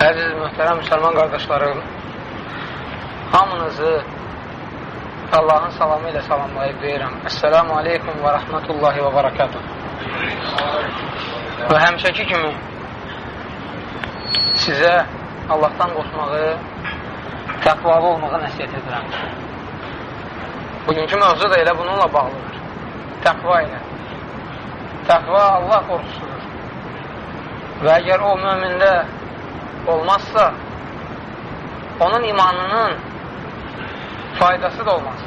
Əziz mühtərəm müsəlman qardaşlarım, hamınızı Allahın salamı ilə salamlayıb deyirəm. Əssəlamu aleykum və rəhmətullahi və barakatuh. Və həmişəki kimi sizə Allahdan qorxmağı, təqvalı olmağı nəsiyyət edirəm. Bugünkü mövzu da elə bununla bağlıdır. Təqva ilə. Təqva Allah qorxusudur. Və əgər o mömində olmazsa, onun imanının faydası da olmaz.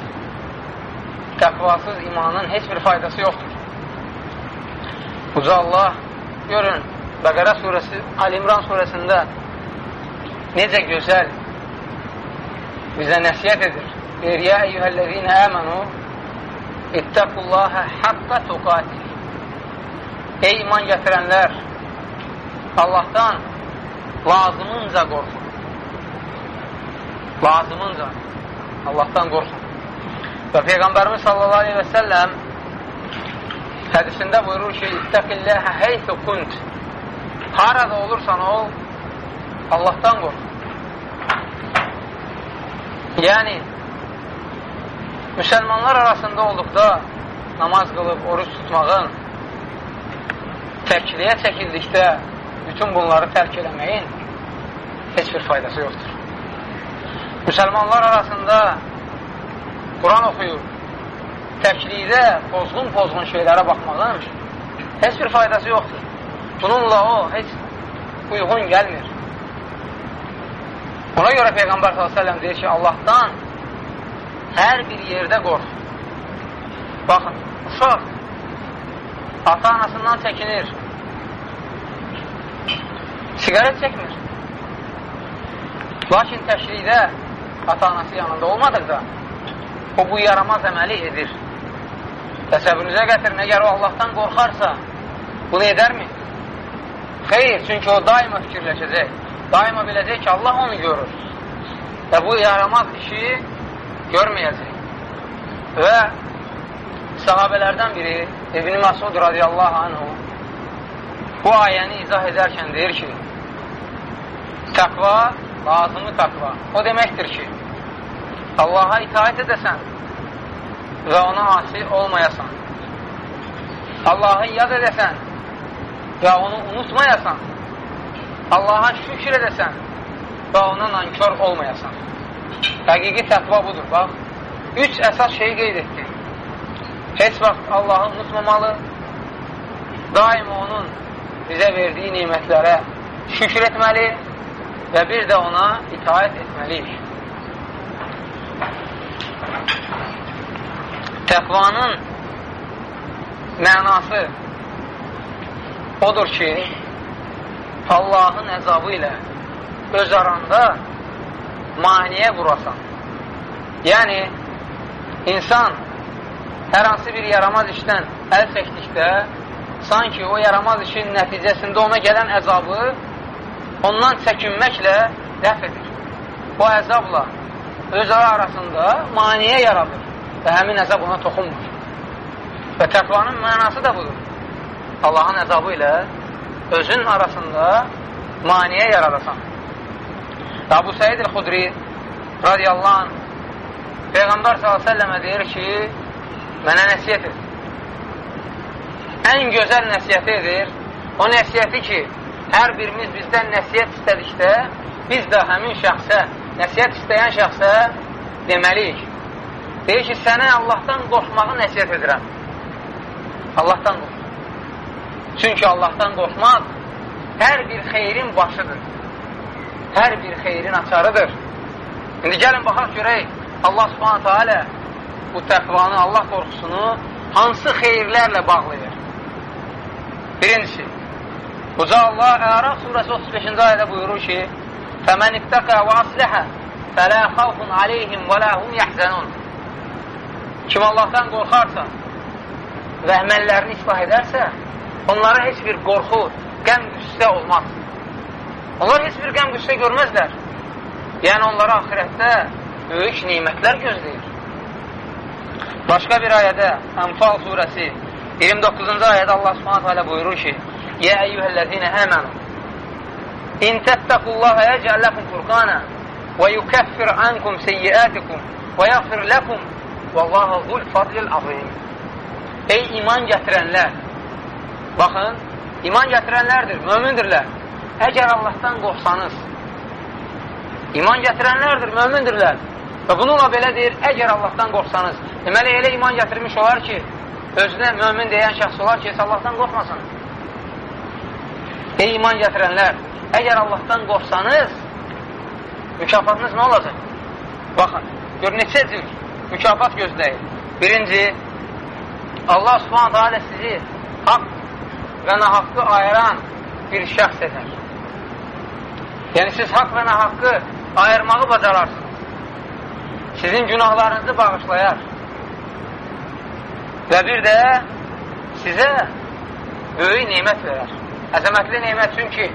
Təqvasız imanın heç bir faydası yoxdur. Uca Allah, görün, Bəqərə surəsi, Alimran surəsində necə gözəl bizə nəsiyyət edir. Deyir, Yə eyyuhəl-ləzinə əmənu İttəqullahə haqqa tuqatil Ey iman gətirənlər, Allahdan lazımınca qorxun. Lazımınca Allahdan qorxun. Və Peyğəmbərimiz sallallahu aleyhi və səlləm hədisində buyurur ki, İttəqilləhə heythu kunt Harada olursan ol, Allahdan qorxun. Yəni, müsəlmanlar arasında olduqda namaz qılıb, oruç tutmağın təkliyə çəkildikdə bütün bunları tərk eləməyin heç bir faydası yoxdur. Müsəlmanlar arasında Quran oxuyur, təklikdə pozğun-pozğun şeylərə baxmağın heç bir faydası yoxdur. Bununla o heç uyğun gəlmir. Ona görə Peyğəmbər s.ə.v deyir ki, Allahdan hər bir yerdə qorx. Baxın, uşaq ata-anasından çəkinir, siqaret çəkmir. Lakin təşrikdə ata-anası yanında olmadıqda o bu yaramaz əməli edir. Təsəvvürünüzə gətirin, əgər o Allahdan qorxarsa, bunu edərmi? Xeyr, çünki o daima fikirləşəcək. Daima biləcək ki, Allah onu görür. Və bu yaramaz işi görməyəcək. Və sahabələrdən biri İbn-i Masud radiyallahu anhu bu ayəni izah edərkən deyir ki, təqva, lazımı təqva. O deməkdir ki, Allaha itaət edəsən və ona asi olmayasan. Allahı yad edəsən və onu unutmayasan. Allaha şükür edəsən və ona nankör olmayasan. Həqiqi təqva budur, bax. Üç əsas şeyi qeyd etdi. Heç vaxt Allahı unutmamalı, daima onun bizə verdiyi nimətlərə şükür etməli və bir də ona itaət etməliyik. Təqvanın mənası odur ki, Allahın əzabı ilə öz aranda maniyə vurasan. Yəni, insan hər hansı bir yaramaz işdən əl çəkdikdə sanki o yaramaz işin nəticəsində ona gələn əzabı ondan çəkinməklə dəf edir. Bu əzabla özləri arasında maniyə yaradır və həmin əzab ona toxunmur. Və təqvanın mənası da budur. Allahın əzabı ilə özün arasında maniyə yaradasan. Abu Səid el-Xudri radiyallahu anh Peyğəmbər s.ə.və deyir ki, mənə nəsiyyət et ən gözəl nəsiyyəti edir. O nəsiyyəti ki, hər birimiz bizdən nəsiyyət istədikdə, biz də həmin şəxsə, nəsiyyət istəyən şəxsə deməliyik. Deyir ki, sənə Allahdan qorxmağı nəsiyyət edirəm. Allahdan qorx. Çünki Allahdan qorxmaq hər bir xeyrin başıdır. Hər bir xeyrin açarıdır. İndi gəlin baxaq görək, Allah subhanətə alə bu təqvanı, Allah qorxusunu hansı xeyirlərlə bağlayır? Birincisi, Uca Allah Əraf surəsi 35-ci ayədə buyurur ki, ittəqə və asləhə fələ xavfun aleyhim və ləhum yəhzənun Kim Allahdan qorxarsa və əməllərini islah edərsə, onlara heç bir qorxu, qəm qüssə olmaz. Onlar heç bir qəm qüssə görməzlər. Yəni, onlara axirətdə böyük nimətlər gözləyir. Başqa bir ayədə, Ənfal surəsi 29-cu ayədə Allah subhanətə alə buyurur ki, Yə əyyühəl-ləzinə əmənu İn təttəqullaha yəcəl ləkum furqana və yukəffir ankum seyyiətikum və yəğfir ləkum Vallahu zul fadlil azim. Ey iman gətirənlər! Baxın, iman gətirənlərdir, mömindirlər. Əgər Allahdan qorxsanız, iman gətirənlərdir, mömindirlər. Və bununla belə deyir, əgər Allahdan qorxsanız, deməli elə iman gətirmiş olar ki, özünə mömin deyən şəxs olar ki, Allahdan qorxmasın. Ey iman gətirənlər, əgər Allahdan qorxsanız, mükafatınız nə olacaq? Baxın, gör neçə cür mükafat gözləyir. Birinci, Allah subhanətə alə sizi haqq və nahaqqı ayıran bir şəxs edər. Yəni, siz haqq və nahaqqı ayırmağı bacararsınız. Sizin günahlarınızı bağışlayar. Və bir də sizə böyük neymət verər. Əzəmətli neymət çünki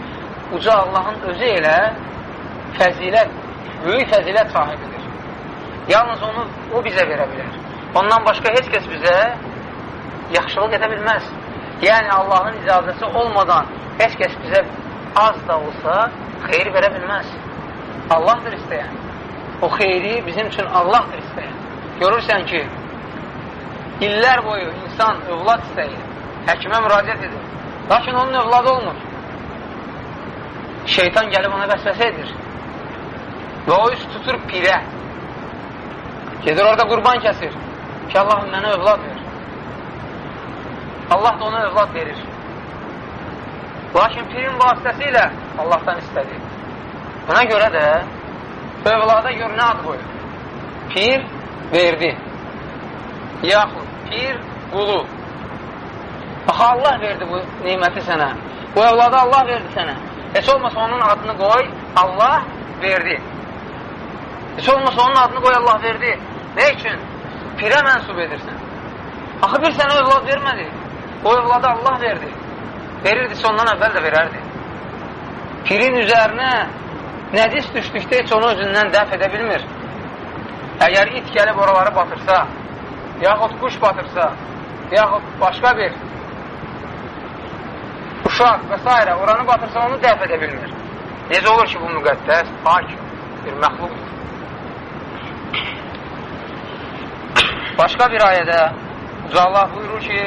uca Allahın özü elə fəzilət, böyük fəzilət sahibidir. Yalnız onu o bizə verə bilər. Ondan başqa heç kəs bizə yaxşılıq edə bilməz. Yəni, Allahın icazəsi olmadan heç kəs bizə az da olsa xeyir verə bilməz. Allahdır istəyən. O xeyri bizim üçün Allahdır istəyən. Görürsən ki, illər boyu insan övlad istəyir, həkimə müraciət edir. Lakin onun övladı olmur. Şeytan gəlib ona vəsvəsə edir. Və o üst tutur pirə. Gedir orada qurban kəsir ki, Allahım mənə övlad ver. Allah da ona övlad verir. Lakin pirin vasitəsilə Allahdan istədi. Buna görə də övlada gör nə ad qoyur? Pir verdi. Yaxud pir qulu. Bax, Allah verdi bu neyməti sənə. Bu övladı Allah verdi sənə. Heç olmasa onun adını qoy, Allah verdi. Heç olmasa onun adını qoy, Allah verdi. Nə üçün? Pirə mənsub edirsən. Axı bir sənə övlad vermədi. O övladı Allah verdi. Verirdisə ondan əvvəl də verərdi. Pirin üzərinə nədis düşdükdə heç onu özündən dəf edə bilmir. Əgər it gəlib oraları batırsa, yaxud quş batırsa, yaxud başqa bir uşaq və s. oranı batırsa onu dəf edə bilmir. Necə olur ki, bu müqəddəs, pak bir məxluqdur. Başqa bir ayədə Uca Allah buyurur ki,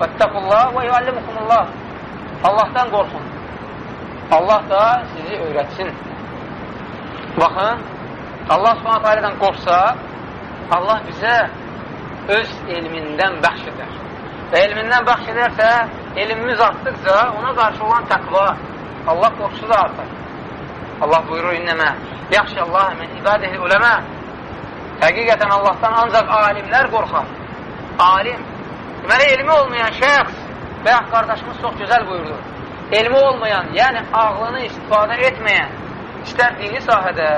Vəttəqullah və yuallimukumullah Allahdan qorxun. Allah da sizi öyrətsin. Baxın, Allah subhanət alədən qorxsa, Allah bizə öz elmindən bəxş edər. Və elmindən bəxş edərsə, elmimiz artdıqca ona qarşı olan təqva, Allah qorxusu da artar. Allah buyurur, innəmə, yaxşı Allah, mən ibadəhi uləmə, Həqiqətən Allahdan ancaq alimlər qorxar. Alim. Deməli, elmi olmayan şəxs yaxud qardaşımız çox gözəl buyurdu. Elmi olmayan, yəni ağlını istifadə etməyən, istər dini sahədə,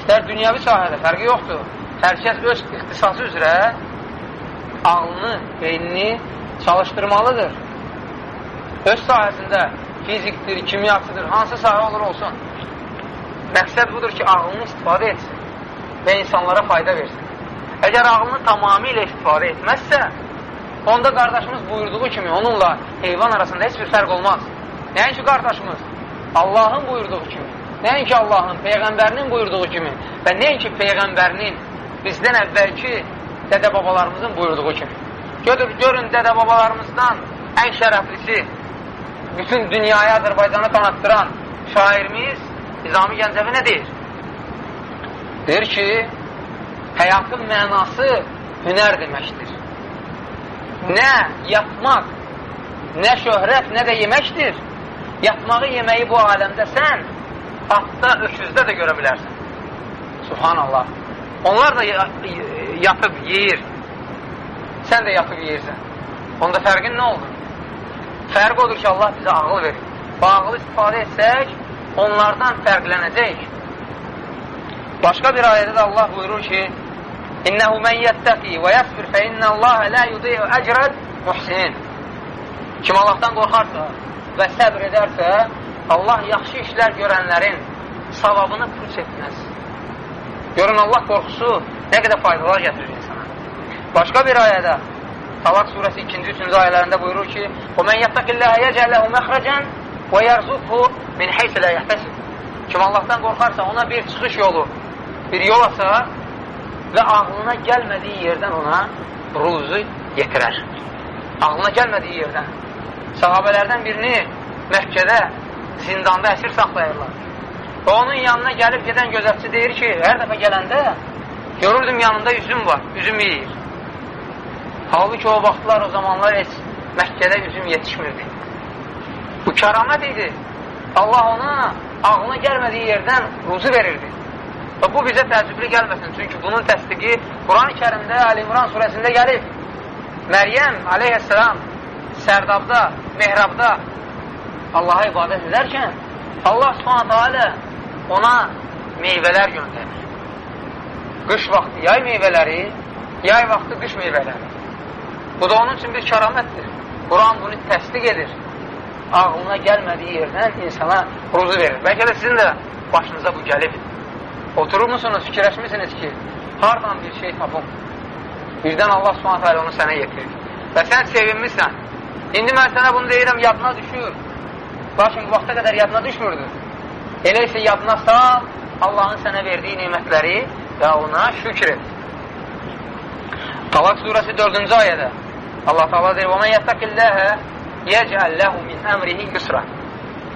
istər dünyəvi sahədə, fərqi yoxdur. Hər kəs öz ixtisası üzrə ağlını, beynini çalışdırmalıdır. Öz sahəsində fizikdir, kimyasıdır, hansı sahə olur olsun. Məqsəd budur ki, ağlını istifadə etsin və insanlara fayda versin. Əgər ağlını tamamilə istifadə etməzsə, onda qardaşımız buyurduğu kimi onunla heyvan arasında heç bir fərq olmaz. Nəinki qardaşımız Allahın buyurduğu kimi, nəinki Allahın, Peyğəmbərinin buyurduğu kimi və nəinki Peyğəmbərinin bizdən əvvəlki dədə-babalarımızın buyurduğu kimi. Götür, görün dədə-babalarımızdan ən şərəflisi, bütün dünyaya Azərbaycanı tanıttıran şairimiz Nizami Gəncəvi nə deyir? Deyir ki, həyatın mənası hünər deməkdir. Nə yatmaq, nə şöhrət, nə də yeməkdir. Yatmağı, yeməyi bu aləmdə sən atda, öküzdə də görə bilərsən. Subhanallah. Onlar da yatıb yeyir. Sən də yatıb yeyirsən. Onda fərqin nə oldu? Fərq odur ki, Allah bizə ağıl verir. Bu ağıl istifadə etsək, onlardan fərqlənəcək. Başqa bir ayədə də Allah buyurur ki, İnnəhu mən yəttəqi və yəsbir fə innəllaha lə yudiyu əcrəd muhsinin. Kim Allahdan qorxarsa və səbr edərsə, Allah yaxşı işlər görənlərin savabını puç etməz. Görün, Allah qorxusu nə qədər faydalar gətirir insana. Başqa bir ayədə Talaq surəsi 2-ci, 3-cü ayələrində buyurur ki, O mən yəttəqilləhə yəcəlləhu məxrəcən Və yərzuqhu min heysə lə yəhtəsib. Kim Allahdan qorxarsa, ona bir çıxış yolu, bir yol açar və ağlına gəlmədiyi yerdən ona ruzu yetirər. Ağlına gəlmədiyi yerdən. Sahabələrdən birini Məkkədə zindanda əsir saxlayırlar. Və onun yanına gəlib gedən gözətçi deyir ki, hər dəfə gələndə görürdüm yanında üzüm var, üzüm yeyir. Halbuki o vaxtlar, o zamanlar heç Məkkədə üzüm yetişmirdi. Bu kəramət idi. Allah ona ağlına gəlmədiyi yerdən ruzu verirdi. Və bu bizə təəccüblü gəlməsin. Çünki bunun təsdiqi Quran-ı kərimdə Əl-İmran surəsində gəlib. Məryəm aleyhisselam sərdabda, mehrabda Allaha ibadət edərkən Allah subhanətə alə ona meyvələr göndərir. Qış vaxtı yay meyvələri, yay vaxtı qış meyvələri. Bu da onun üçün bir kəramətdir. Quran bunu təsdiq edir. Ağlına gəlmədiyi yerdən insana ruzu verir. Bəlkə də sizin də başınıza bu gəlib. Otururmusunuz, fikirləşmişsiniz ki, hardan bir şey tapım. Birdən Allah subhanətə alə onu sənə yetirir. Və sən sevinmişsən. İndi mən sənə bunu deyirəm, yadına düşür. Lakin bu vaxta qədər yadına düşmürdü. Elə isə yadına sal Allahın sənə verdiyi nimətləri və ona şükür et. Talaq surəsi 4-cü ayədə Allah Taala deyir: "Və men yettaqilləhə yec'al lehu min emrihi yusra."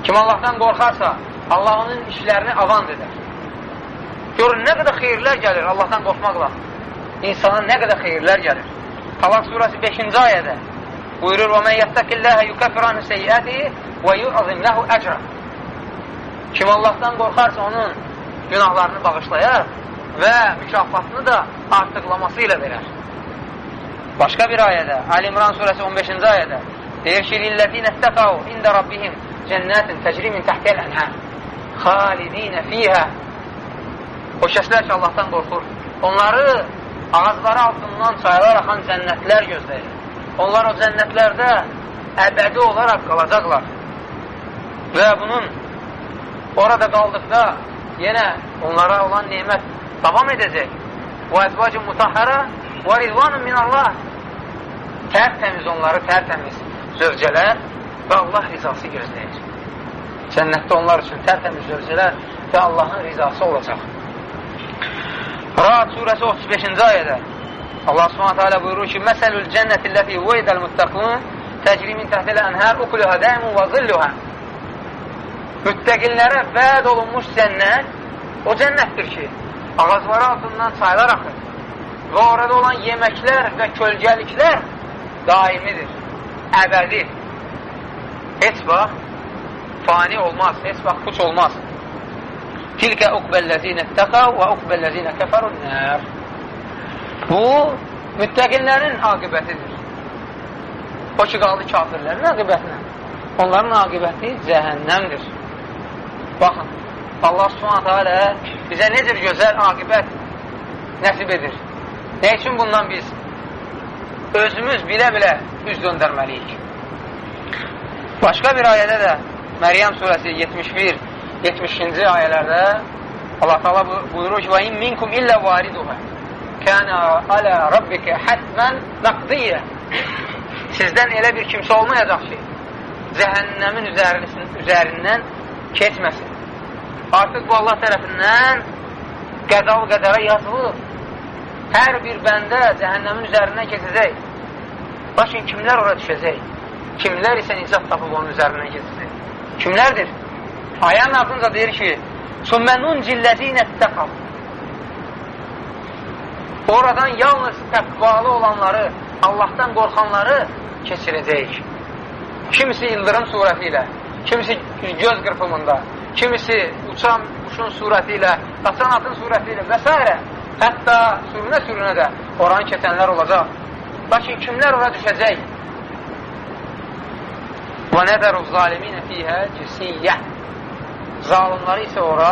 Kim Allahdan qorxarsa, Allah onun işlərini avand edər. Görün nə qədər xeyirlər gəlir Allahdan qorxmaqla. İnsana nə qədər xeyirlər gəlir. Talaq surəsi 5-ci ayədə buyurur: "Və men yettaqilləhə yukaffir anhu seyyiatihi və yu'zim lehu ecra." Kim Allahdan qorxarsa onun günahlarını bağışlayar və mükafatını da artıqlaması ilə verər. Başqa bir ayədə, Ali İmran surəsi 15-ci ayədə deyir ki, "Lillezine istaqau ində rabbihim cennetin tecri min tahtiyel enhar halidine fiha." O kəslər ki, Allahdan qorxur, onları ağızları altından çaylar axan cənnətlər gözləyir. Onlar o cənnətlərdə əbədi olaraq qalacaqlar. Və bunun orada qaldıqda yenə onlara olan nemət davam edəcək. Və əzvacı mutahhara və rizvanun minallah tərtəmiz onları, tərtəmiz zövcələr və Allah rizası gözləyir. Cənnətdə onlar üçün tərtəmiz zövcələr və Allahın rizası olacaq. Rahat surəsi 35-ci ayədə Allah subhanətə alə buyurur ki, Məsəlül cənnəti ləfi veydəl müttəqun təcri min təhtilə ənhər ukuluhə dəimun və zilluhə Müttəqillərə vəd olunmuş cənnət o cənnətdir ki, ağacları altından çaylar axır və orada olan yeməklər və kölgəliklər daimidir, əbədi. Heç vaxt fani olmaz, heç vaxt puç olmaz. Tilkə uqbəlləzinə təqav və uqbəlləzinə kəfərun nər. Bu, müttəqillərin aqibətidir. O ki, qaldı kafirlərin aqibətinə. Onların aqibəti cəhənnəmdir. Baxın, Allah subhanətə alə bizə necə gözəl aqibət nəsib edir. Nə üçün bundan biz özümüz bilə-bilə üz döndərməliyik? Başqa bir ayədə də Məryəm surəsi 71 70-ci ayələrdə Allah Taala buyurur ki: "Və in minkum illə variduha kana ala rabbika hatman maqdiya." Sizdən elə bir kimsə olmayacaq ki, cəhənnəmin üzərindən keçməsin. Artıq bu Allah tərəfindən qədal qədərə yazılıb. Hər bir bəndə cəhənnəmin üzərindən keçəcək. Lakin kimlər ora düşəcək? Kimlər isə nicat tapıb onun üzərindən keçəcək? Kimlərdir? Ayənin ardınca deyir ki, Sümmənun cilləzinə təqam. Oradan yalnız təqvalı olanları, Allahdan qorxanları keçirəcək. Kimisi ildırım surəti ilə, kimisi göz qırpımında, kimisi uçan quşun surəti ilə, qaçan atın surəti ilə və s. Hətta sürünə-sürünə də oranı keçənlər olacaq. Lakin kimlər ora düşəcək? Və nədəru zaliminə fiyhə cisiyyə. Zalimları isə ora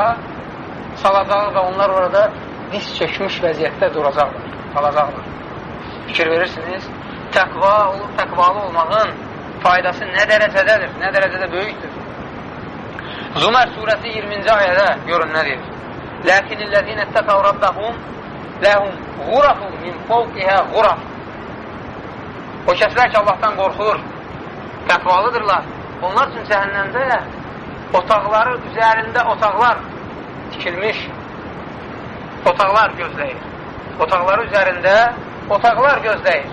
salacaq və onlar orada diz çəkmiş vəziyyətdə duracaqlar, qalacaqlar. Fikir verirsiniz, təqva olub, təqvalı olmağın faydası nə dərəcədədir, nə dərəcədə böyükdür. Zumər surəsi 20-ci ayədə görün nə deyir. Ləkinnillezine təqav rabbəhum ləhum qurafun min fovqihə quraf. O kəslər ki, Allahdan qorxur, təqvalıdırlar. onlar üçün cəhənnəmdə otaqları üzərində otaqlar tikilmiş otaqlar gözləyir. Otaqları üzərində otaqlar gözləyir.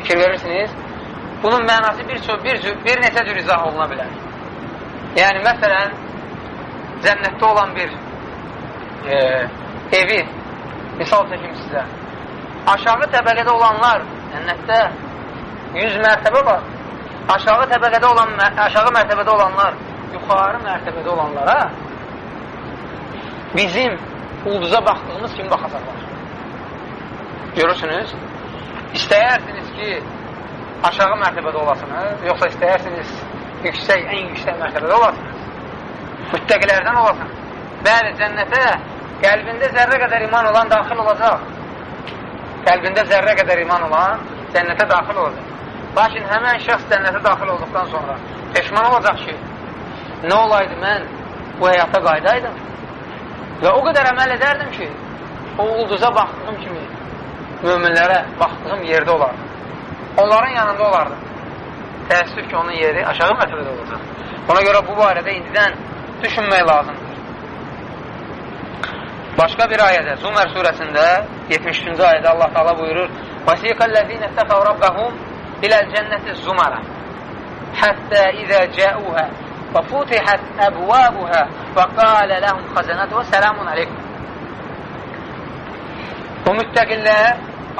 Fikir verirsiniz? Bunun mənası bir, bir, bir neçə cür izah oluna bilər. Yəni, məsələn, cənnətdə olan bir e, evi misal çəkim sizə. Aşağı təbəqədə olanlar cənnətdə 100 mərtəbə var. Aşağı təbəqədə olan aşağı mərtəbədə olanlar yuxarı mərtəbədə olanlara bizim ulduza baxdığımız kimi baxacaqlar. Görürsünüz? İstəyirsiniz ki, aşağı mərtəbədə olasınız, yoxsa istəyirsiniz yüksək, ən yüksək mərtəbədə olasınız. Müttəqilərdən olasınız. Bəli, cənnətə qəlbində zərrə qədər iman olan daxil olacaq. Qəlbində zərrə qədər iman olan cənnətə daxil olacaq. Lakin həmən şəxs cənnətə daxil olduqdan sonra peşman olacaq ki, nə olaydı mən bu həyata qaydaydım və o qədər əməl edərdim ki, o ulduza baxdığım kimi möminlərə baxdığım yerdə olardı. Onların yanında olardı. Təəssüf ki, onun yeri aşağı mərtəbədə olacaq. Ona görə bu barədə indidən düşünmək lazımdır. Başqa bir ayədə, Zumər surəsində 73-cü ayədə Allah Taala buyurur: "Vasiqallezine taqav rabbahum ilal cenneti zumara hatta iza ja'uha və futihat abwabuha və qala lahum khazanatuha salamun aleykum." Bu müttəqillər,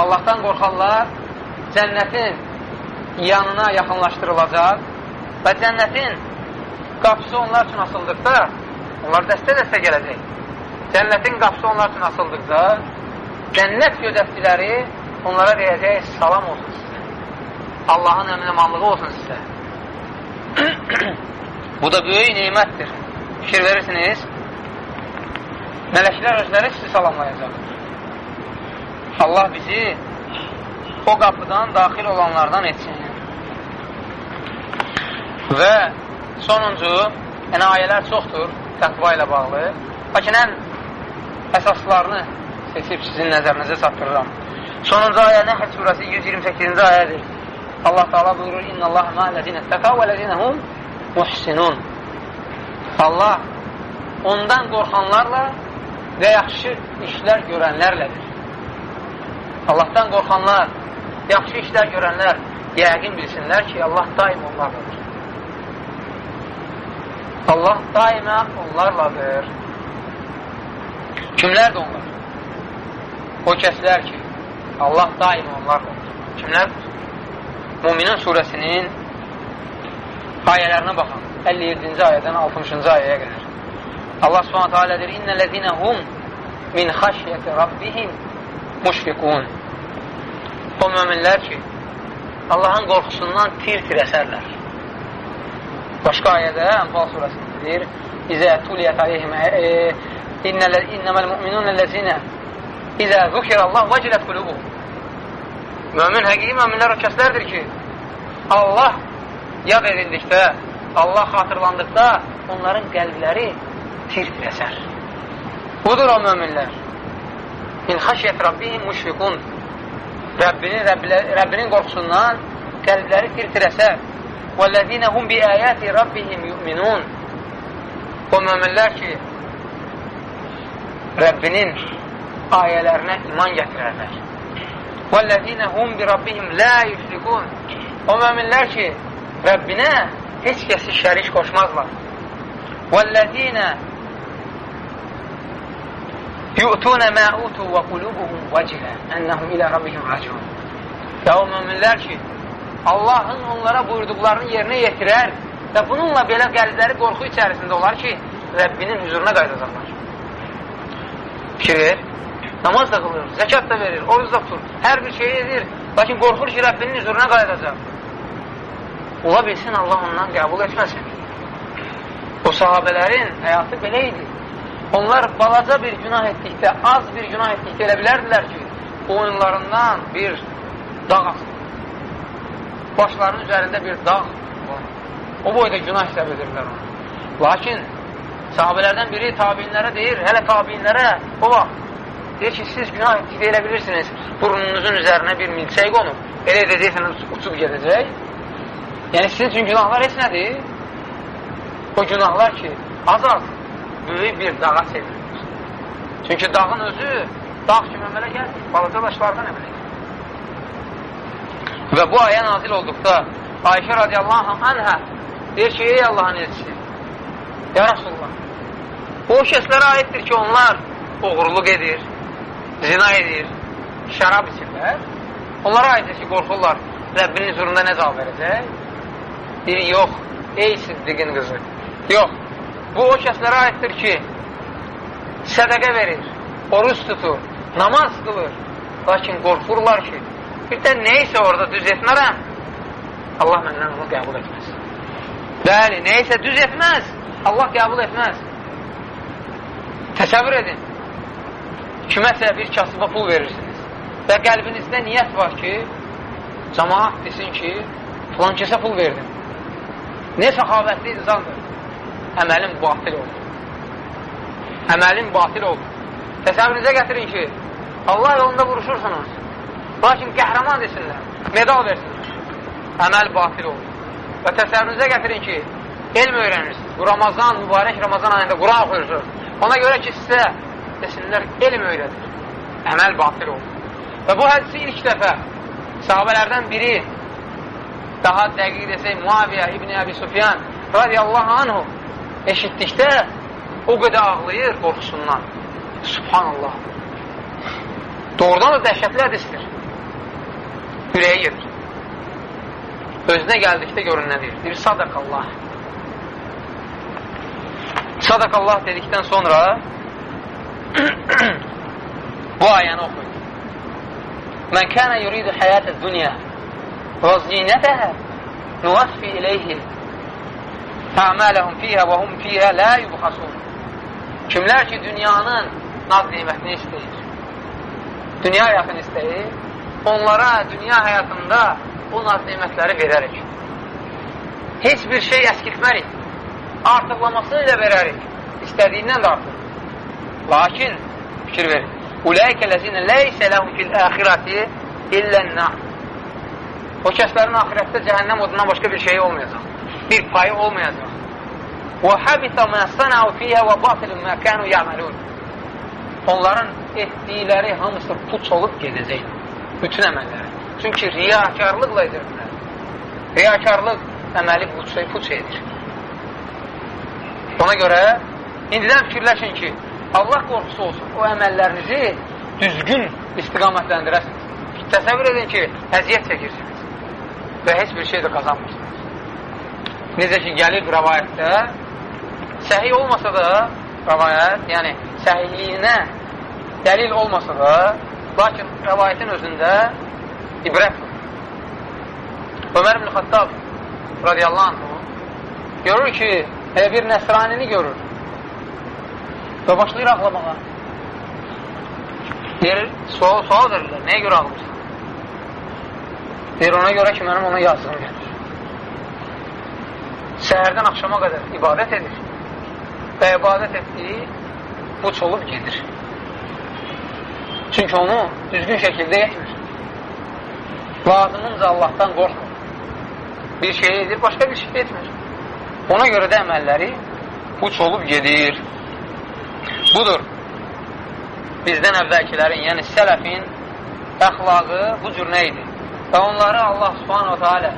Allahdan qorxanlar cənnətin yanına yaxınlaşdırılacaq və cənnətin qapısı onlar üçün asıldıqda onlar dəstə-dəstə gələcək. Cənnətin qapısı onlar üçün asıldıqda cənnət gözətçiləri onlara deyəcək, salam olsun sizə. Allahın əminəmanlığı olsun sizə. Bu da böyük neymətdir. Fikir verirsiniz, mələklər özləri sizi salamlayacaq. Allah bizi o qapıdan daxil olanlardan etsin. Və sonuncu, yəni ayələr çoxdur təqva ilə bağlı. Lakin ən əsaslarını seçib sizin nəzərinizə çatdırıram. Sonuncu ayə Nəhl surəsi 128-ci ayədir. Allah Taala buyurur: "İnna Allaha ma'allezine taqav ve lezine hum muhsinun." Allah ondan qorxanlarla və yaxşı işlər görənlərlədir. Allahdan qorxanlar, yaxşı işlər görənlər yəqin bilsinlər ki, Allah daim onlarladır. Allah daima onlarladır. Kimlərdir onlar? O kəslər ki, Allah daim onlarladır. Kimlərdir? Muminin surəsinin ayələrinə baxın. 57-ci ayədən 60-cı ayəyə qədər. Allah subhanətə alə deyir, İnnələzinə hum min xaşiyyəti Rabbihim müşfiqun. O möminlər ki, Allahın qorxusundan tir-tir əsərlər. Başqa ayədə Ənfal surəsində deyir, İzə tuliyyət aleyhim İnnəməl müminunəl-ləzinə İzə zukirallah vəcilət qulubu Mömin, həqiqi möminlər o kəslərdir ki, Allah yad edildikdə, Allah xatırlandıqda onların qəlbləri tir-tir əsər. Budur o möminlər. Min xəşiyyət Rabbihim müşfiqun Rəbbinin, Rəbbinin qorxusundan qəlbləri tir-tir əsər. وَالَّذِينَ هُمْ بِآيَاتِ رَبِّهِمْ يُؤْمِنُونَ O möminlər ki, Rəbbinin ayələrinə iman gətirərlər. وَالَّذِينَ هُمْ بِرَبِّهِمْ لَا يُشْرِكُونَ O möminlər ki, Rəbbinə heç kəsi şərik qoşmazlar. وَالَّذِينَ يُؤْتُونَ مَا أُوتُوا وَقُلُوبُهُمْ وَجِلًا أَنَّهُمْ إِلَى رَبِّهِمْ رَاجِعُونَ Və o möminlər ki, Allahın onlara buyurduqlarını yerinə yetirər və bununla belə qəlbləri qorxu içərisində olar ki, Rəbbinin huzuruna qayıdacaqlar. Fikir ver, namaz da qılır, zəkat da verir, oruç da tutur, hər bir şey edir, lakin qorxur ki, Rəbbinin huzuruna qayıdacaq. Ola bilsin, Allah ondan qəbul etməsin. O sahabələrin həyatı belə idi. Onlar balaca bir günah etdikdə, az bir günah etdikdə elə bilərdilər ki, boyunlarından bir dağ asılır başlarının üzərində bir dağ var. O boyda günah hesab edirlər onu. Lakin sahabələrdən biri tabinlərə deyir, hələ tabinlərə o vaxt deyir ki, siz günah etdik deyə bilirsiniz, burnunuzun üzərinə bir milçək qonub, elə edəcəksiniz, uçub gedəcək. Yəni, sizin üçün günahlar heç nədir? O günahlar ki, az-az böyük bir dağa çevrilir. Çünki dağın özü dağ kimi əmələ gəlmir, balaca daşlardan əmələ gəlir. Və bu ayə nazil olduqda Ayşə radiyallahu anhə deyir ki, ey Allahın elçisi, ya Rasulullah, o şəslərə aiddir ki, onlar uğurluq edir, zina edir, şərab içirlər. Onlara aiddir ki, qorxurlar, Rəbbinin huzurunda nə cavab verəcək? Deyir, yox, ey siddiqin qızı, yox. Bu, o kəslərə aiddir ki, sədəqə verir, oruç tutur, namaz qılır, lakin qorxurlar ki, bir də neysə orada düz etmərəm, Allah məndən onu qəbul etməz. Bəli, neysə düz etməz, Allah qəbul etməz. Təsəvvür edin, kiməsə bir kasıba pul verirsiniz və qəlbinizdə niyyət var ki, cəmaat desin ki, filan kəsə pul verdim. Ne səxavətli insandır. Əməlim batil olur. Əməlim batil olur. Təsəvvürünüzə gətirin ki, Allah yolunda vuruşursunuz. Lakin qəhrəman desinlər, medal versinlər. Əməl batil olur. Və təsəvvürünüzə gətirin ki, elm öyrənirsiniz. Bu Ramazan, mübarək Ramazan ayında Quran oxuyursunuz. Ona görə ki, sizə desinlər, elm öyrədir. Əməl batil olur. Və bu hədisi ilk dəfə sahabələrdən biri daha dəqiq desək Muaviyə İbni Əbi Sufyan radiyallahu anhu eşitdikdə o qədər ağlayır qorxusundan. Subhanallah. Doğrudan da dəhşətli hədisdir. Ürəyə gedir. Özünə gəldikdə görün nə deyir? Deyir, sadakallah. Sadakallah dedikdən sonra bu ayəni oxuyur. Mən kənə yuridu həyətə dünya və zinətəhə nuvaffi iləyhi əmələhum fiyhə və hum fiyhə lə yubxasun. Kimlər ki, dünyanın naz neymətini istəyir, dünya həyatını istəyir, onlara dünya həyatında o naz neymətləri verərik. Heç bir şey əskiltmərik, artıqlamasını ilə verərik, istədiyindən də artıq. Lakin, fikir verin, Uləykə ləzinə ləysə ləhum fil əxirəti illənna. O kəslərin axirətdə cəhənnəm odundan başqa bir şey olmayacaq. Bir payı olmayacaq. Və həbitə mə sənəu fiyhə və batilun mə kənu yəməlun. Onların etdikləri hamısı puç olub gedəcək. Bütün əməlləri. Çünki riyakarlıqla edirlər. Riyakarlıq əməli puç edir. Ona görə indidən fikirləşin ki, Allah qorxusu olsun, o əməllərinizi düzgün istiqamətləndirəsiniz. Təsəvvür edin ki, əziyyət çəkirsiniz və heç bir şey də qazanmırsınız. Necə ki, gəlir rəvayətdə, səhiy olmasa da rəvayət, yəni səhiyliyinə dəlil olmasa da, lakin rəvayətin özündə ibrət var. Ömər ibn Xattab radiyallahu anh görür ki, elə bir nəsranini görür Və başlayır ağlamağa. Deyir, sual, sual verirlər, nəyə görə ağlamırsan? Deyir, ona görə ki, mənim ona yazdığım gəlir. Səhərdən axşama qədər ibadət edir və ibadət etdiyi bu çolub gedir. Çünki onu düzgün şəkildə etmir. Lazımınca Allahdan qorxmur. Bir şey edir, başqa bir şey etmir. Ona görə də əməlləri bu çolub gedir. Budur, bizdən əvvəlkilərin, yəni sələfin əxlaqı bu cür nə idi? Və onları Allah subhanahu teala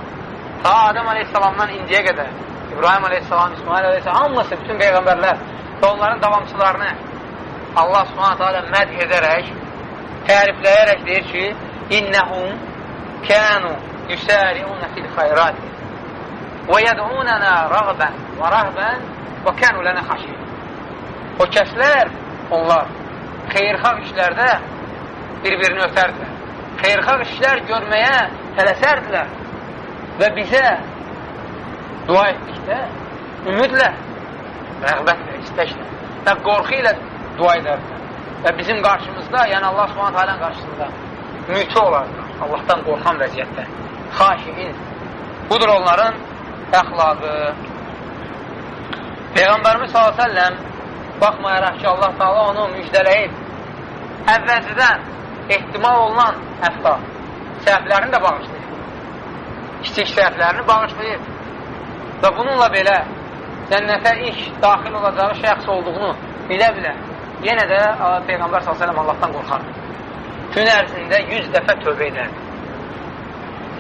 ta Adəm aleyhissalamdan indiyə qədər, İbrahim aleyhissalam, İsmail aleyhissalam, hamısı bütün peyğəmbərlər və onların davamçılarını Allah subhanahu teala məd edərək, tərifləyərək deyir ki, İnnəhum kənu yüsəriunə fil xayrati və rəhbən və kənu lənə xaşir. O kəslər, onlar xeyrxalq işlərdə bir-birini ötərdilər. Xeyrxalq işlər görməyə tələsərdilər və bizə dua etdikdə ümidlə, rəğbətlə, istəklə və qorxu ilə dua edərdilər. Və bizim qarşımızda, yəni Allah alən qarşısında mütü olardılar. Allahdan qorxan vəziyyətdə. Xaşiin. Budur onların əxlaqı. Peyğəmbərimiz s.ə.v baxmayaraq ki, Allah Taala onu müjdələyib, əvvəlcədən ehtimal olunan hətta səhvlərini də bağışlayır. kiçik səhvlərini bağışlayır. Və bununla belə cənnətə ilk daxil olacağı şəxs olduğunu bilə-bilə yenə də Peyğəmbər s.ə.v Allahdan qorxar. Gün ərzində 100 dəfə tövbə edərdi.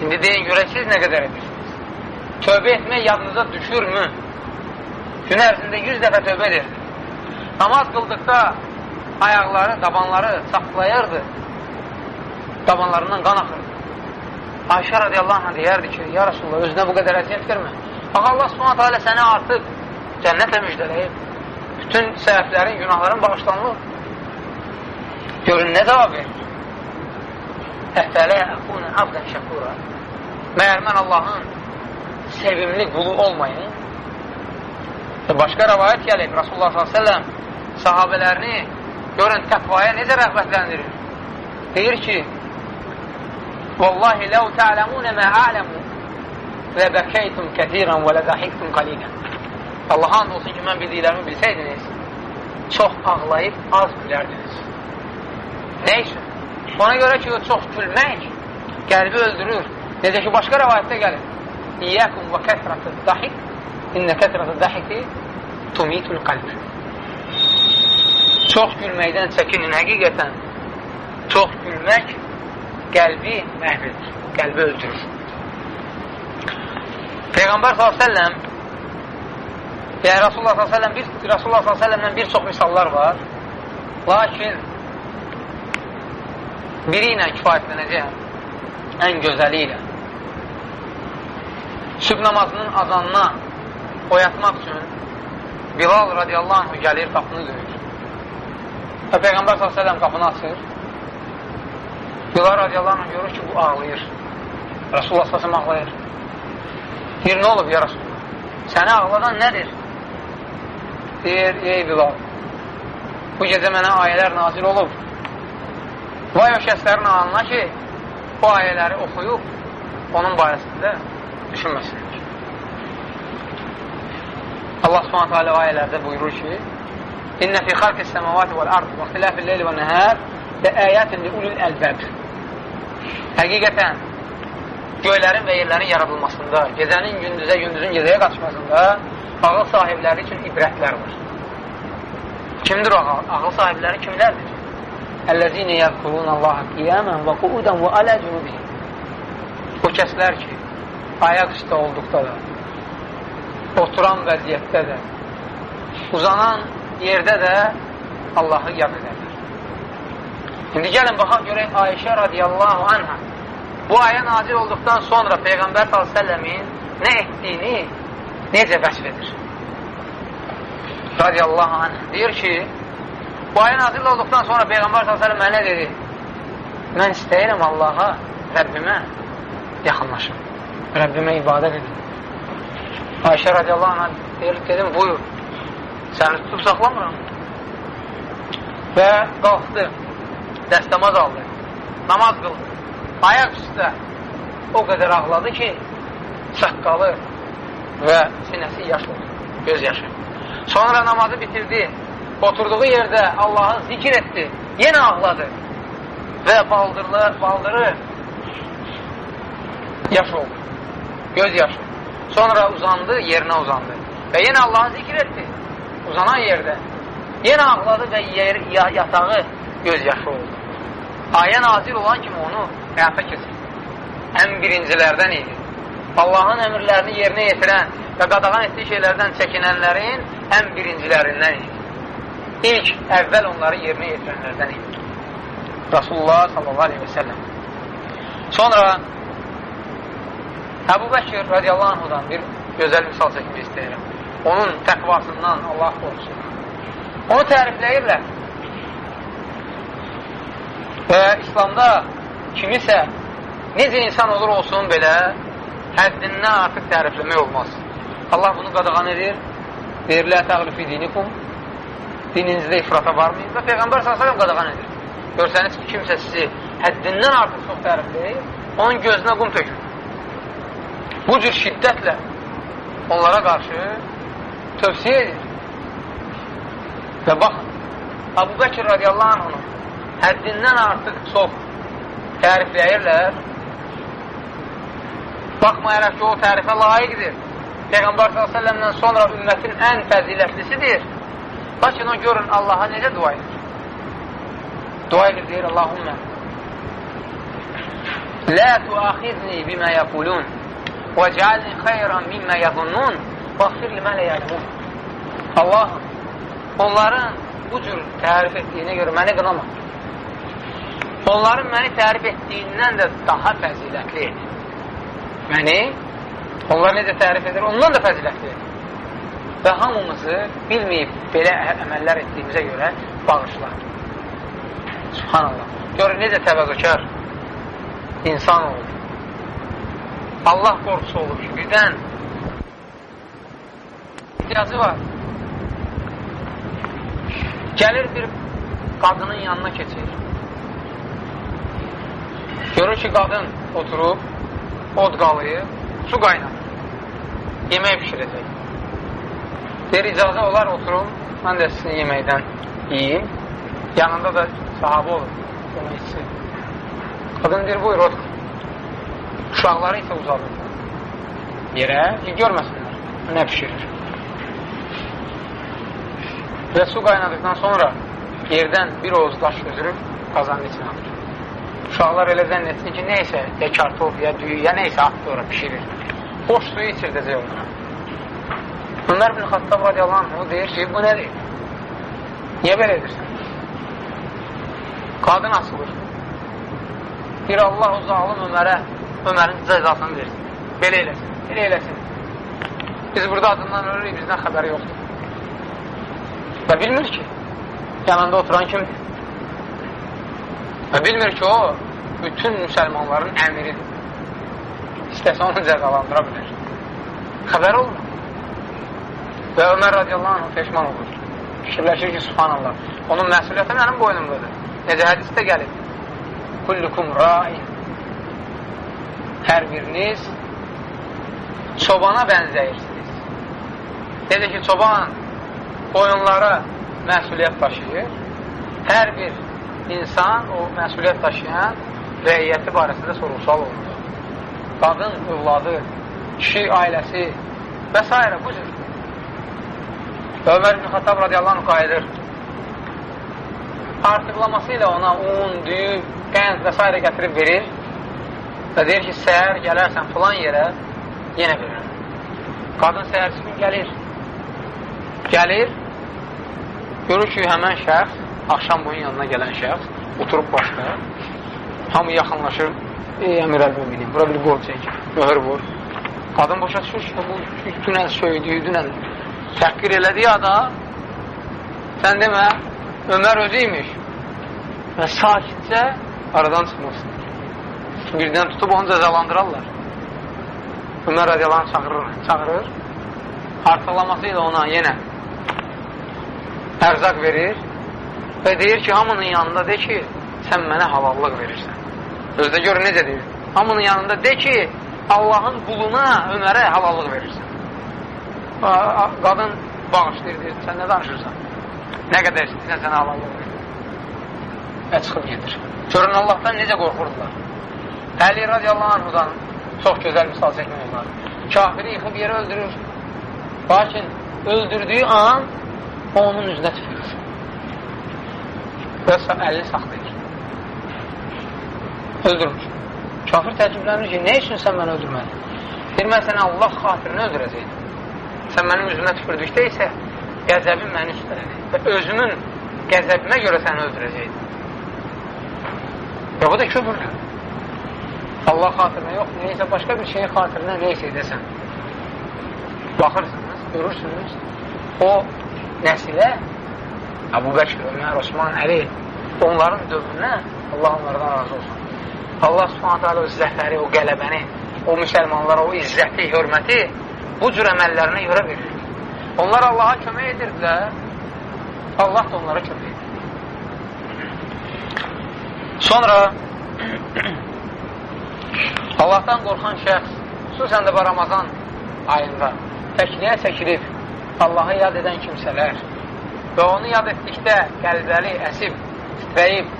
İndi deyin, görək siz nə qədər edirsiniz? Tövbə etmək yadınıza düşürmü? Gün ərzində 100 dəfə tövbə edirdi. Namaz qıldıqda ayaqları, dabanları saxlayırdı. Dabanlarından qan axırdı. Ayşə radiyallahu anh deyərdi ki, ya Rasulullah, özünə bu qədər əziyyət vermə. Bax, Allah subhanətə alə səni artıq cənnətlə müjdələyib. Bütün səhvlərin, günahların bağışlanılır. Görün, nə cavab verir? Əfələ əkunə abdən şəkura. Məyər mən Allahın sevimli qulu olmayın? Başqa rəvayət gəlib, Rasulullah s.ə.v sahabələrini görün, təqvaya necə rəğbətləndirir? Deyir ki, Vallahi ləv tə'ləmunə mə a'ləmu və bəkəytum kəthirən və lədəhiktum qalilən. Allah and olsun ki, mən bildiklərimi bilsəydiniz, çox ağlayıb az gülərdiniz. Nə üçün? Ona görə ki, o çox gülmək qəlbi öldürür. Necə ki, başqa rəvayətdə gəlir. İyyəkum və kəsrətü dahik İnnə kəsrətü dahiki tumitul qalb. Çox gülməkdən çəkinin həqiqətən. Çox gülmək qəlbi məhv edir, qəlbi öldürür. Peyğəmbər s.ə.v yəni Rasulullah s.ə.v bir, Rasulullah s.ə.v-dən bir çox misallar var. Lakin biri ilə kifayətlənəcək ən gözəli ilə. Sübh namazının azanına oyatmaq üçün Bilal radiyallahu anh gəlir, qapını döyür. Və Peyğəmbər s.ə.v qapını açır. Bilal radiyallahu anh görür ki, bu ağlayır. Rasulullah s.ə.v ağlayır. Deyir, nə olub ya Rasulullah? Səni ağladan nədir? Deyir, ey Bilal, bu gecə mənə ayələr nazil olub. Vay o şəslərin anına ki, bu ayələri oxuyub, onun barəsində düşünməsinlər. Allah subhanətə alə ayələrdə buyurur ki, İnnə fi xalqis səmavati vəl-ard və ixtilafil leyli və nəhər və əyətin li ulul əlbəb. Həqiqətən, göylərin və yerlərin yaradılmasında, gecənin gündüzə, gündüzün gecəyə qaçmasında ağıl sahibləri üçün ibrətlər var. Kimdir o ağıl? Ağıl sahibləri kimlərdir? Əl-ləzinə yəzkurun Allaha qiyamən və quudən və alə cünubihim. O kəslər ki, ayaq üstə olduqda da, oturan vəziyyətdə də, uzanan yerdə də Allahı yad edərlər. İndi gəlin, baxaq görək Ayşə radiyallahu anhə bu ayə nazil olduqdan sonra Peyğəmbər s.ə.v-in nə etdiyini necə vəsf edir? Radiyallahu anh deyir ki, bu ayə nazil olduqdan sonra Peyğəmbər s.ə.v mənə dedi, mən istəyirəm Allaha, Rəbbimə yaxınlaşım, Rəbbimə ibadət edim. Ayşə radiyallahu anh deyir, dedim, buyur, səni tutub saxlamıram. Və qalxdı, dəstəmaz aldı, namaz qıldı. Ayaq üstə o qədər ağladı ki, saqqalı və sinəsi yaş oldu, göz yaşı. Sonra namazı bitirdi, oturduğu yerdə Allahı zikir etdi, yenə ağladı və baldırlı, baldırı yaş oldu, göz yaşı. Sonra uzandı, yerinə uzandı və yenə Allahı zikir etdi, uzanan yerdə. Yenə ağladı və yer, yatağı göz yaşı oldu. Ayə nazil olan kimi onu həyata keçir. Ən birincilərdən idi. Allahın əmrlərini yerinə yetirən və qadağan etdiyi şeylərdən çəkinənlərin ən birincilərindən idi. İlk, əvvəl onları yerinə yetirənlərdən idi. Rasulullah sallallahu aleyhi və səlləm. Sonra Əbu Bəkir radiyallahu anhudan bir gözəl misal çəkmək istəyirəm. Onun təqvasından, Allah qorusundan. Onu tərifləyirlər. Və İslamda kimisə necə insan olur olsun belə həddindən artıq tərifləmək olmaz. Allah bunu qadağan edir. Deyir, lə təqlifi dinikum dininizdə ifrata varmayın və Peyğəmbər s.ə.v qadağan edir. Görsəniz ki, kimsə sizi həddindən artıq çox tərifləyir, onun gözünə qum tökür. Bu cür şiddətlə onlara qarşı tövsiyə edir. Və baxın, Abu Bəkir radiyallahu anh onu həddindən artıq çox tərifləyirlər. Baxmayaraq ki, o tərifə layiqdir. Peyğəmbər s.ə.v-dən sonra ümmətin ən fəzilətlisidir. Lakin o görün, Allaha necə dua edir? Dua edir, deyir, Allahümmə Lə tuaxizni bimə yəqulun və cəalni xeyran mimmə yəzunnun və xfir limə lə yələmun Allahım, onların bu cür tərif etdiyinə görə məni qınama. Onların məni tərif etdiyindən də daha fəzilətli edir. Məni, onlar necə tərif edir, ondan da fəzilətli edir. Və hamımızı bilməyib belə əməllər etdiyimizə görə bağışlar. Subhanallah. Görün, necə təvəzzəkər insan olur. Allah qorxusu olur ki, birdən ihtiyacı var. Gəlir bir qadının yanına keçir. Görür ki, qadın oturub, od qalıyıb, su qaynatır. Yemək pişirəcək. Deyir, icazə olar, oturum, mən də sizin yeməkdən yiyeyim. Yanında da sahabı olur, yeməkçisi. Qadın deyir, buyur, otur. Uşaqları isə uzadır yerə ki, görməsinlər, nə pişirir. Və su qaynadıqdan sonra yerdən bir oğuz daş götürüb qazanın içine atır. Uşaqlar elə zənn etsin ki, neysə, ya kartof, ya düyü, ya neysə atdı ora, pişirir. Boş suyu içirdəcək onlara. Ömər bin Xattab radiyallahu anh, o deyir ki, bu nədir? Niyə belə edirsən? Qadın asılır. Bir Allah o zalım Ömərə, Ömərin cəzasını versin. Belə eləsin, belə eləsin. Biz burada adından ölürük, bizdən xəbəri yoxdur. Və bilmir ki, yanında oturan kimdir? Və bilmir ki, o, bütün müsəlmanların əmiridir. İstəsə onu cəzalandıra bilər. Xəbər olmur. Və Ömər radiyallahu anh peşman olur. Fikirləşir ki, subhanallah, onun məsuliyyəti mənim boynumdadır. Necə hədisdə gəlib? Kullukum rain. Hər biriniz çobana bənzəyirsiniz. Necə ki, çoban boyunlara məsuliyyət daşıyır. Hər bir insan o məsuliyyət daşıyan rəiyyəti barəsində sorğusal olunur. Qadın, övladı, kişi ailəsi və s. bu cür. Ömər ibn Xatab radiyallahu anh qayıdır. Artıqlaması ilə ona un, düyü, qənd və s. gətirib verir və deyir ki, səhər gələrsən filan yerə, yenə verir. Qadın səhərsi gün gəlir. Gəlir, görür ki, həmən şəxs, axşam bunun yanına gələn şəxs, oturub başda, hamı yaxınlaşır, ey əmir əl-müminin, bura bir qol çək, möhür vur. Qadın başa düşür ki, bu dünən söydüyü, dünən təhqir elədiyi adam, sən demə, Ömər özü imiş və sakitcə aradan çıxmasın. Birdən tutub onu cəzalandırarlar. Ömər radiyalarını çağırır, çağırır. Artıqlaması ilə ona yenə ərzaq verir və deyir ki, hamının yanında de ki, sən mənə halallıq verirsən. Özdə gör necə deyir. Hamının yanında de ki, Allahın quluna, Ömərə halallıq verirsən. Qadın bağışlayır, deyir, sən nə danışırsan? Nə qədər istəyirsən, sənə halallıq verir. Və çıxıb gedir. Görün Allahdan necə qorxurdular. Əli radiyallahu anhudan çox gözəl misal çəkmək olar. Kafiri yıxıb yerə öldürür. Lakin öldürdüyü an onun üzünə tüpürür. Və əlini saxlayır. Öldürmür. Kafir təəccüblənir ki, nə üçün sən məni öldürmədin? Deyir, mən səni Allah xatirini öldürəcəkdim. Sən mənim üzümə tüpürdükdə isə qəzəbin məni üstələdi və özümün qəzəbimə görə səni öldürəcəkdim. Və bu da kömürdür. Allah xatirinə yox, neysə başqa bir şeyin xatirinə neysə edəsən. Baxırsınız, görürsünüz, o nəsilə Əbu Bəkir, Ömər, Osman, Əli onların dövrünə Allah onlardan razı olsun. Allah subhanətə alə o zəfəri, o qələbəni, o müsəlmanlara o izzəti, hörməti bu cür əməllərinə görə verir. Onlar Allaha kömək edirdilər, Allah da onlara kömək edir. Sonra Allahdan qorxan şəxs, xüsusən də Ramazan ayında təkliyə çəkilib Allahı yad edən kimsələr və onu yad etdikdə qəlbəli əsib, titrəyib,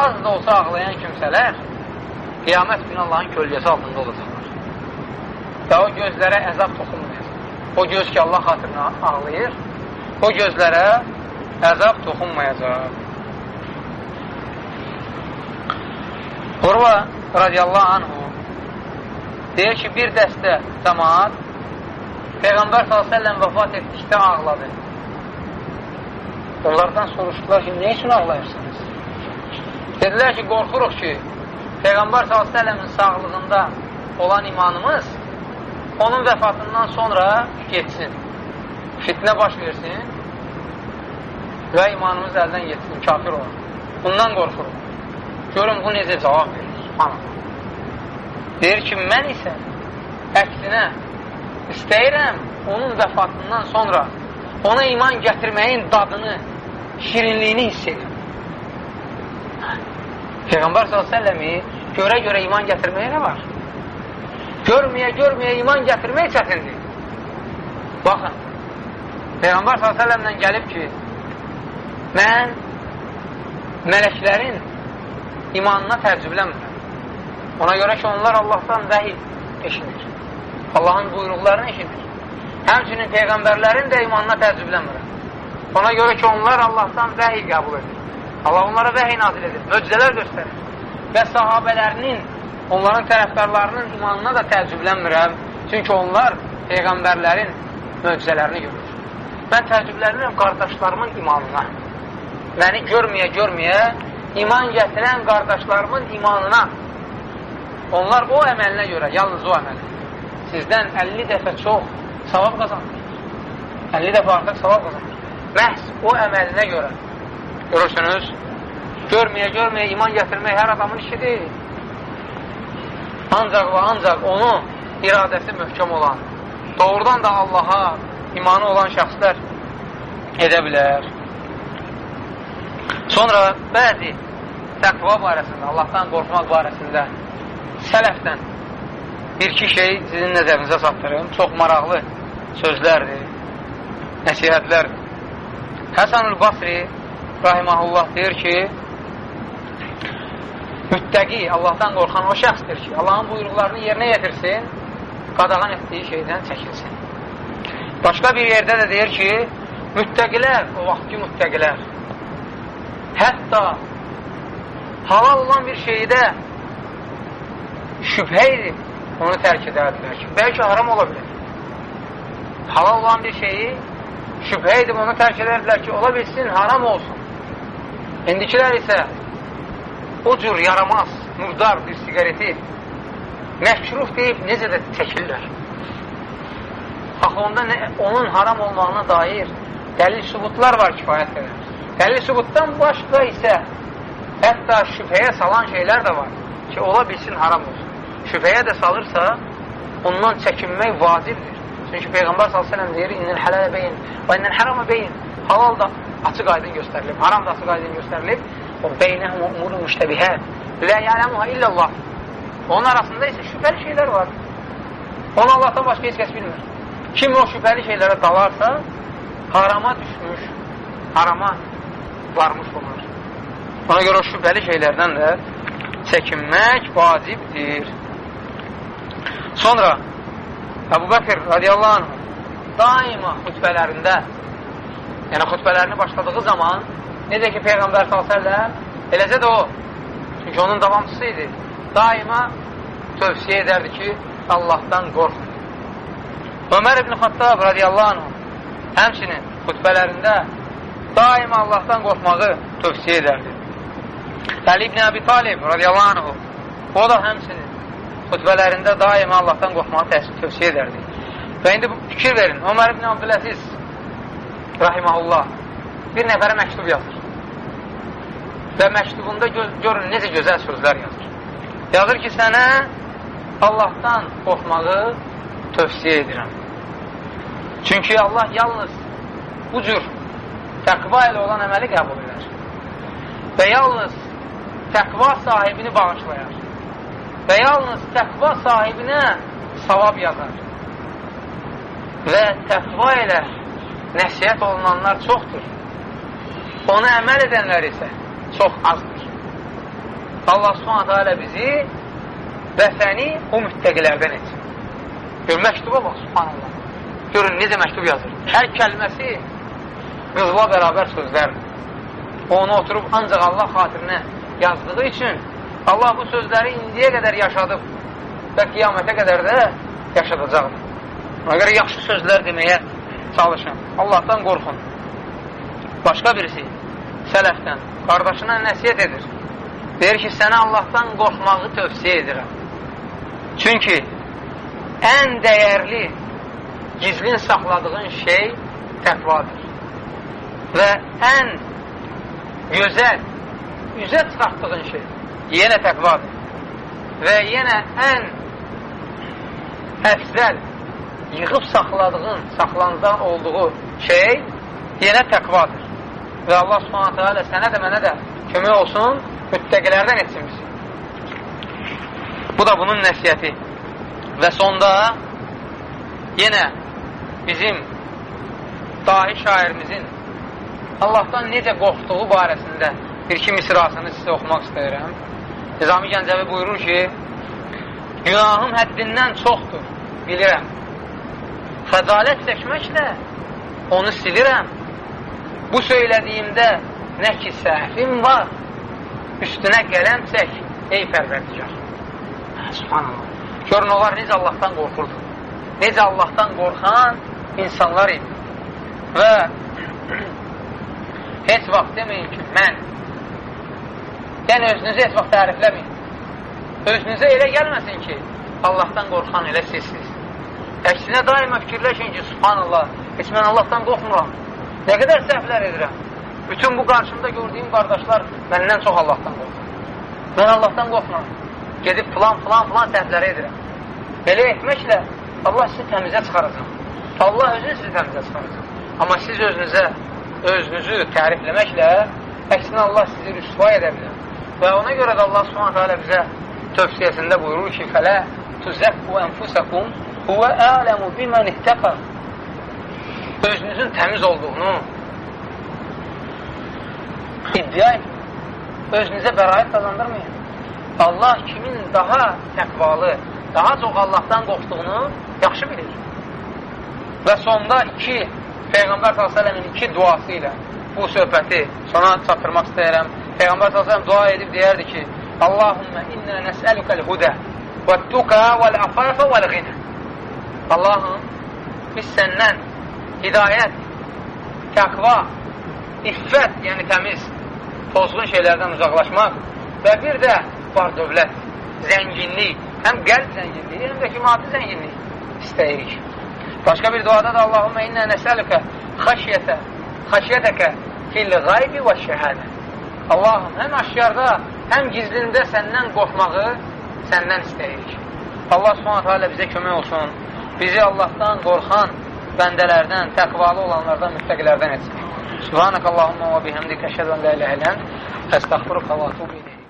az da olsa ağlayan kimsələr qiyamət günü Allahın kölgəsi altında olacaqlar. və o gözlərə əzab toxunmayacaq. O göz ki, Allah xatirinə ağlayır, o gözlərə əzab toxunmayacaq. Urva radiyallahu anhu deyir ki, bir dəstə cəmaat Peyğəmbər s.ə.v vəfat etdikdə ağladı. Onlardan soruşdular ki, nə üçün ağlayırsınız? Dedilər ki, qorxuruq ki, Peyğəmbər s.ə.v-in sağlığında olan imanımız onun vəfatından sonra getsin. Fitnə baş versin və imanımız əldən getsin, kafir olur. Bundan qorxuruq. Görün, bu necə cavab verir, subhanallah. Deyir ki, mən isə əksinə istəyirəm onun vəfatından sonra ona iman gətirməyin dadını, şirinliyini hiss edir. Peyğəmbər s.ə.v-i görə-görə iman gətirməyə nə var? Görməyə, görməyə iman gətirmək çətindir. Baxın, Peyğəmbər s.ə.v-lə gəlib ki, mən mələklərin imanına təəccüblənmirəm. Ona görə ki, onlar Allahdan vəhiy eşidir. Allahın buyruqlarını eşidir. Həmçinin Peyğəmbərlərin də imanına təəccüblənmirəm. Ona görə ki, onlar Allahdan vəhiy qəbul edir. Allah onlara vəhiy nazil edir, möcüzələr göstərir. Və sahabələrinin, onların tərəfdarlarının imanına da təəccüblənmirəm. Çünki onlar Peyğəmbərlərin möcüzələrini görür. Mən təəccüblənirəm qardaşlarımın imanına. Məni görməyə-görməyə iman gətirən qardaşlarımın imanına. Onlar o əməlinə görə, yalnız o əməlinə sizdən 50 dəfə çox savab qazanır. 50 dəfə artıq savab qazanır. Məhz o əməlinə görə. Görürsünüz, görməyə, görməyə iman gətirmək hər adamın işi deyil. Ancaq və ancaq onu iradəsi möhkəm olan, doğrudan da Allaha imanı olan şəxslər edə bilər. Sonra bəzi təqva barəsində, Allahdan qorxmaq barəsində sələfdən bir-iki şey sizin nəzərinizə çatdırım. Çox maraqlı sözlərdir, nəsihətlərdir. Həsanül Basri rahiməhullah deyir ki, müttəqi, Allahdan qorxan o şəxsdir ki, Allahın buyruqlarını yerinə yetirsin, qadağan etdiyi şeydən çəkilsin. Başqa bir yerdə də deyir ki, müttəqilər, o vaxtki müttəqilər, hətta halal olan bir şeydə şübhə edib, onu tərk edərdilər ki, bəlkə haram ola bilər. Halal olan bir şeyi şübhə edib onu tərk edərdilər ki, ola bilsin, haram olsun. İndikilər isə o cür yaramaz, murdar bir sigareti məhkruh deyib necə də çəkirlər. Axı onda nə, onun haram olmağına dair dəlil sübutlar var kifayət qədər. Dəlil sübutdan başqa isə hətta şübhəyə salan şeylər də var ki, ola bilsin haram olsun şübhəyə də salırsa, ondan çəkinmək vacibdir. Çünki Peyğəmbər s.ə.v deyir, innəl hələlə beyin və innəl hərama beyin. Halal da açıq aydın göstərilib, haram da açıq aydın göstərilib. O beynəhum umuru müştəbihət. Lə yələmuha illallah. Onun arasında isə şübhəli şeylər var. Onu Allahdan başqa heç kəs bilmir. Kim o şübhəli şeylərə dalarsa, harama düşmüş, harama varmış olur. Ona görə o şübhəli şeylərdən də çəkinmək vacibdir. Sonra Əbu Bəkir radiyallahu anh daima xütbələrində yəni xütbələrini başladığı zaman necə ki Peyğəmbər s.ə.v eləcə də o çünki onun davamçısı idi daima tövsiyə edərdi ki Allahdan qorxun. Ömər ibn Xattab radiyallahu anh həmçinin xütbələrində daima Allahdan qorxmağı tövsiyə edərdi. Əli ibn Əbi Talib radiyallahu anh o da həmçinin xütbələrində daima Allahdan qorxmağı tövsiyə edərdi. Və indi fikir verin, Ömər ibn Abdüləziz rahiməhullah bir nəfərə məktub yazır. Və məktubunda gö görün necə gözəl sözlər yazır. Yazır ki, sənə Allahdan qorxmağı tövsiyə edirəm. Çünki Allah yalnız bu cür təqva ilə olan əməli qəbul edər. Və yalnız təqva sahibini bağışlayar və yalnız təqva sahibinə savab yazar. Və təqva ilə nəsiyyət olunanlar çoxdur. Ona əməl edənlər isə çox azdır. Allah subhanətə alə bizi və səni o müttəqilərdən etsin. Gör, məktuba bax, subhanallah. Görün, necə məktub yazır. Hər kəlməsi qızla bərabər sözlərdir. Onu oturub ancaq Allah xatirinə yazdığı üçün Allah bu sözləri indiyə qədər yaşadıb və qiyamətə qədər də yaşadacaqdır. Ona görə yaxşı sözlər deməyə çalışın. Allahdan qorxun. Başqa birisi sələfdən qardaşına nəsiyyət edir. Deyir ki, sənə Allahdan qorxmağı tövsiyə edirəm. Çünki ən dəyərli gizlin saxladığın şey təqvadır. Və ən gözəl üzə çıxartdığın şey yenə təqvadır. Və yenə ən əfzəl yığıb saxladığın, saxlanıdan olduğu şey yenə təqvadır. Və Allah subhanətə alə sənə də mənə də kömək olsun, müttəqilərdən etsin bizi. Bu da bunun nəsiyyəti. Və sonda yenə bizim dahi şairimizin Allahdan necə qorxduğu barəsində bir-iki misrasını sizə oxumaq istəyirəm. Nizami Gəncəvi buyurur ki, günahım həddindən çoxdur, bilirəm. Xədalət çəkməklə onu silirəm. Bu söylədiyimdə nə ki səhvim var, üstünə qələm çək, ey pərverdigar. Subhanallah. Görün, onlar necə Allahdan qorxurdu. Necə Allahdan qorxan insanlar idi. Və heç vaxt deməyin ki, mən yəni özünüzü heç vaxt tərifləməyin. Özünüzə elə gəlməsin ki, Allahdan qorxan elə sizsiz. Əksinə daima fikirləşin ki, subhanallah, heç mən Allahdan qorxmuram. Nə qədər səhvlər edirəm. Bütün bu qarşımda gördüyüm qardaşlar məndən çox Allahdan qorxur. Mən Allahdan qorxmuram. Gedib filan, filan, filan səhvləri edirəm. Belə etməklə Allah sizi təmizə çıxaracaq. Allah özü sizi təmizə çıxaracaq. Amma siz özünüzə, özünüzü tərifləməklə əksinə Allah sizi rüsva edə bilər. Və ona görə də Allah subhanətə alə bizə tövsiyəsində buyurur ki, fələ tuzəqqu ənfusəkum huvə ələmu bimən ittəqə özünüzün təmiz olduğunu iddia etməyin. Özünüzə bəraət qazandırmayın. Allah kimin daha təqvalı, daha çox Allahdan qorxduğunu yaxşı bilir. Və sonda iki Peyğəmbər s.ə.v-in iki duası ilə bu söhbəti sona çatdırmaq istəyirəm. Peyğəmbər s.ə.v dua edib deyərdi ki, Allahümmə innə nəsəlükəl hudə və tuqa vəl-əfafə vəl-ğinə Allahım, biz səndən hidayət, təqva, iffət, yəni təmiz, tozğun şeylərdən uzaqlaşmaq və bir də var dövlət, zənginlik, həm qəlb zənginliyi, həm də ki, maddi zənginlik istəyirik. Başqa bir duada da Allahümə innə nəsəlükə xəşiyyətə, xəşiyyətəkə fil qaybi və şəhədə. Allahım, həm aşkarda, həm gizlində səndən qorxmağı səndən istəyirik. Allah subhanətə alə bizə kömək olsun. Bizi Allahdan qorxan bəndələrdən, təqvalı olanlardan, müttəqilərdən etsin. Subhanək Allahumma və bihəmdik əşhədən lə ilə ilən, əstəxfiruqa və atubu